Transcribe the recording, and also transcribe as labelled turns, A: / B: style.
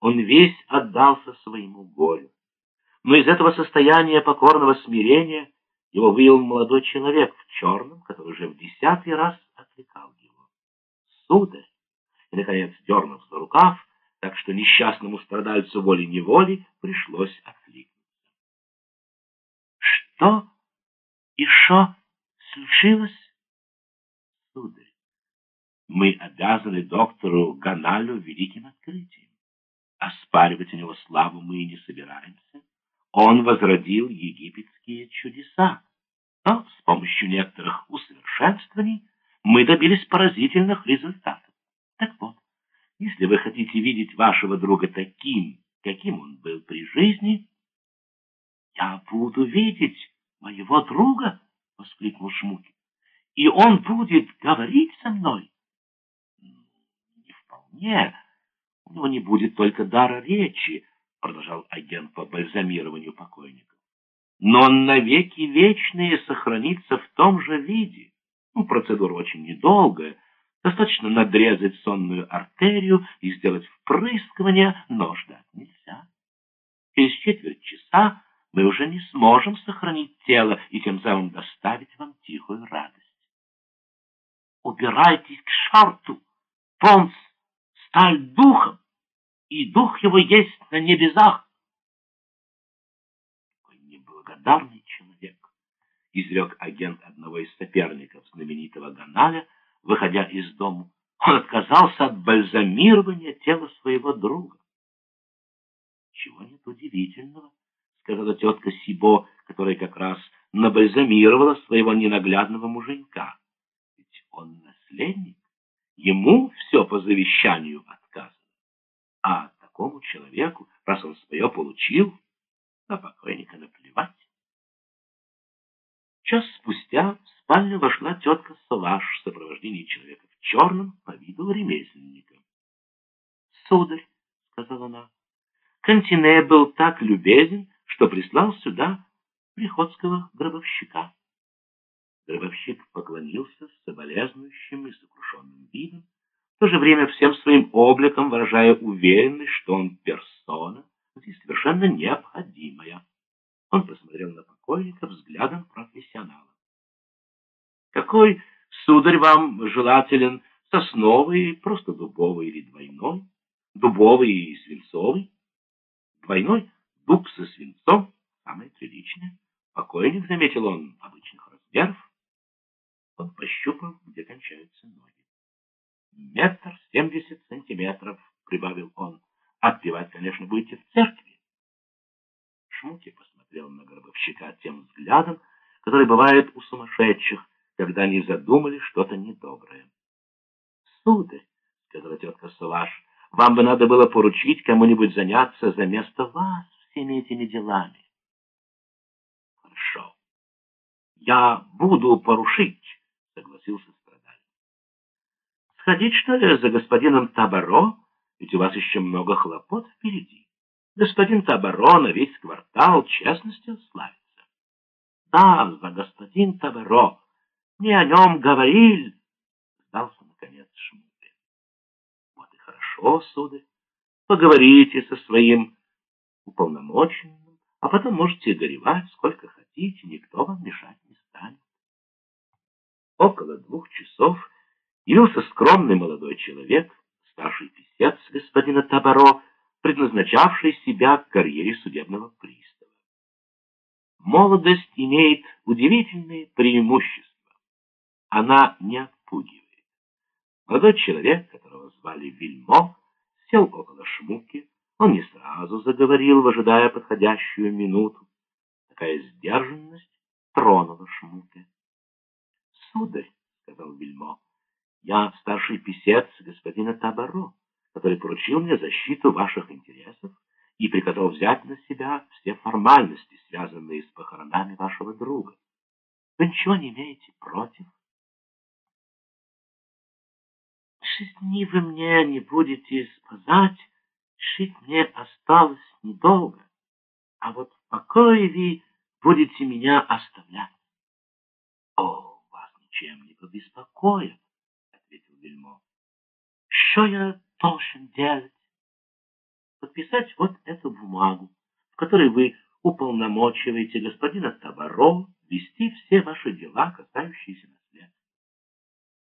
A: Он весь отдался своему горю. Но из этого состояния покорного смирения его вывел молодой человек в черном, который уже в десятый раз окликал его. Сударь! И, наконец, дернув за рукав, так что несчастному страдальцу волей-неволей пришлось откликнуться. Что? И что случилось? Сударь, мы обязаны доктору Ганалю великим открытием. Оспаривать у него славу мы и не собираемся. Он возродил египетские чудеса. Но с помощью некоторых усовершенствований мы добились поразительных результатов. Так вот, если вы хотите видеть вашего друга таким, каким он был при жизни, я буду видеть моего друга, — воскликнул Шмуки, — и он будет говорить со мной. Не вполне. Него не будет только дара речи, — продолжал агент по бальзамированию покойников. Но он навеки вечные сохранится в том же виде. Ну, процедура очень недолгая. Достаточно надрезать сонную артерию и сделать впрыскивание, но ждать нельзя. Через четверть часа мы уже не сможем сохранить тело и тем самым доставить вам тихую радость. Убирайтесь к шарту, Понс, сталь духом, и дух его есть на небесах. Какой неблагодарный человек, изрек агент одного из соперников знаменитого Ганаля, выходя из дому. Он отказался от бальзамирования тела своего друга. Чего нет удивительного, сказала тетка Сибо, которая как раз набальзамировала своего ненаглядного муженька. Ведь он наследник, ему все по завещанию отказано. А такому человеку, раз он свое получил, на покойника наплевать. Час спустя в спальню вошла тетка Салаш в сопровождении человека в черном по виду ремесленника. — Сударь, — сказала она, — Кантине был так любезен, что прислал сюда приходского гробовщика. Гробовщик поклонился с соболезнующим и сокрушенным в то же время всем своим обликом выражая уверенность, что он персона, здесь совершенно необходимая. Он посмотрел на покойника взглядом профессионала. «Какой, сударь, вам желателен, сосновый, просто дубовый или двойной? Дубовый и свинцовый? Двойной дуб со свинцом, самое приличное. Покойник, заметил он, обычных размеров. Он пощупал, где кончаются ноги. Метр семьдесят сантиметров, прибавил он. Отпевать, конечно, будете в церкви. Шмуки посмотрел на гробовщика тем взглядом, который бывает у сумасшедших, когда они задумали что-то недоброе. — Сударь, — сказала тетка Сулаш, — вам бы надо было поручить кому-нибудь заняться за место вас всеми этими делами. — Хорошо. Я буду порушить, — согласился Сходить, что ли, за господином Табаро? Ведь у вас еще много хлопот впереди. Господин Табаро на весь квартал честностью славится. Да, за господин Табаро. Не о нем говорил, сдался наконец Шмуке. Вот и хорошо, сударь. Поговорите со своим уполномоченным, а потом можете горевать сколько хотите, никто вам мешать не станет. Около двух часов явился скромный молодой человек, старший писец господина Табаро, предназначавший себя к карьере судебного пристава. Молодость имеет удивительные преимущества. Она не отпугивает. Молодой человек, которого звали Вильмо, сел около Шмуки, он не сразу заговорил, ожидая подходящую минуту. Такая сдержанность тронула Шмуке. — Сударь, — я старший писец господина Табаро, который поручил мне защиту ваших интересов и приказал взять на себя все формальности, связанные с похоронами вашего друга. Вы ничего не имеете против? Жизни вы мне не будете сказать, Жить мне осталось недолго, а вот в покое вы будете меня оставлять. — О, вас ничем не побеспокоит, — Вельмо. — Что я должен делать? — подписать вот эту бумагу, в которой вы уполномочиваете господина Табаро вести все ваши дела, касающиеся.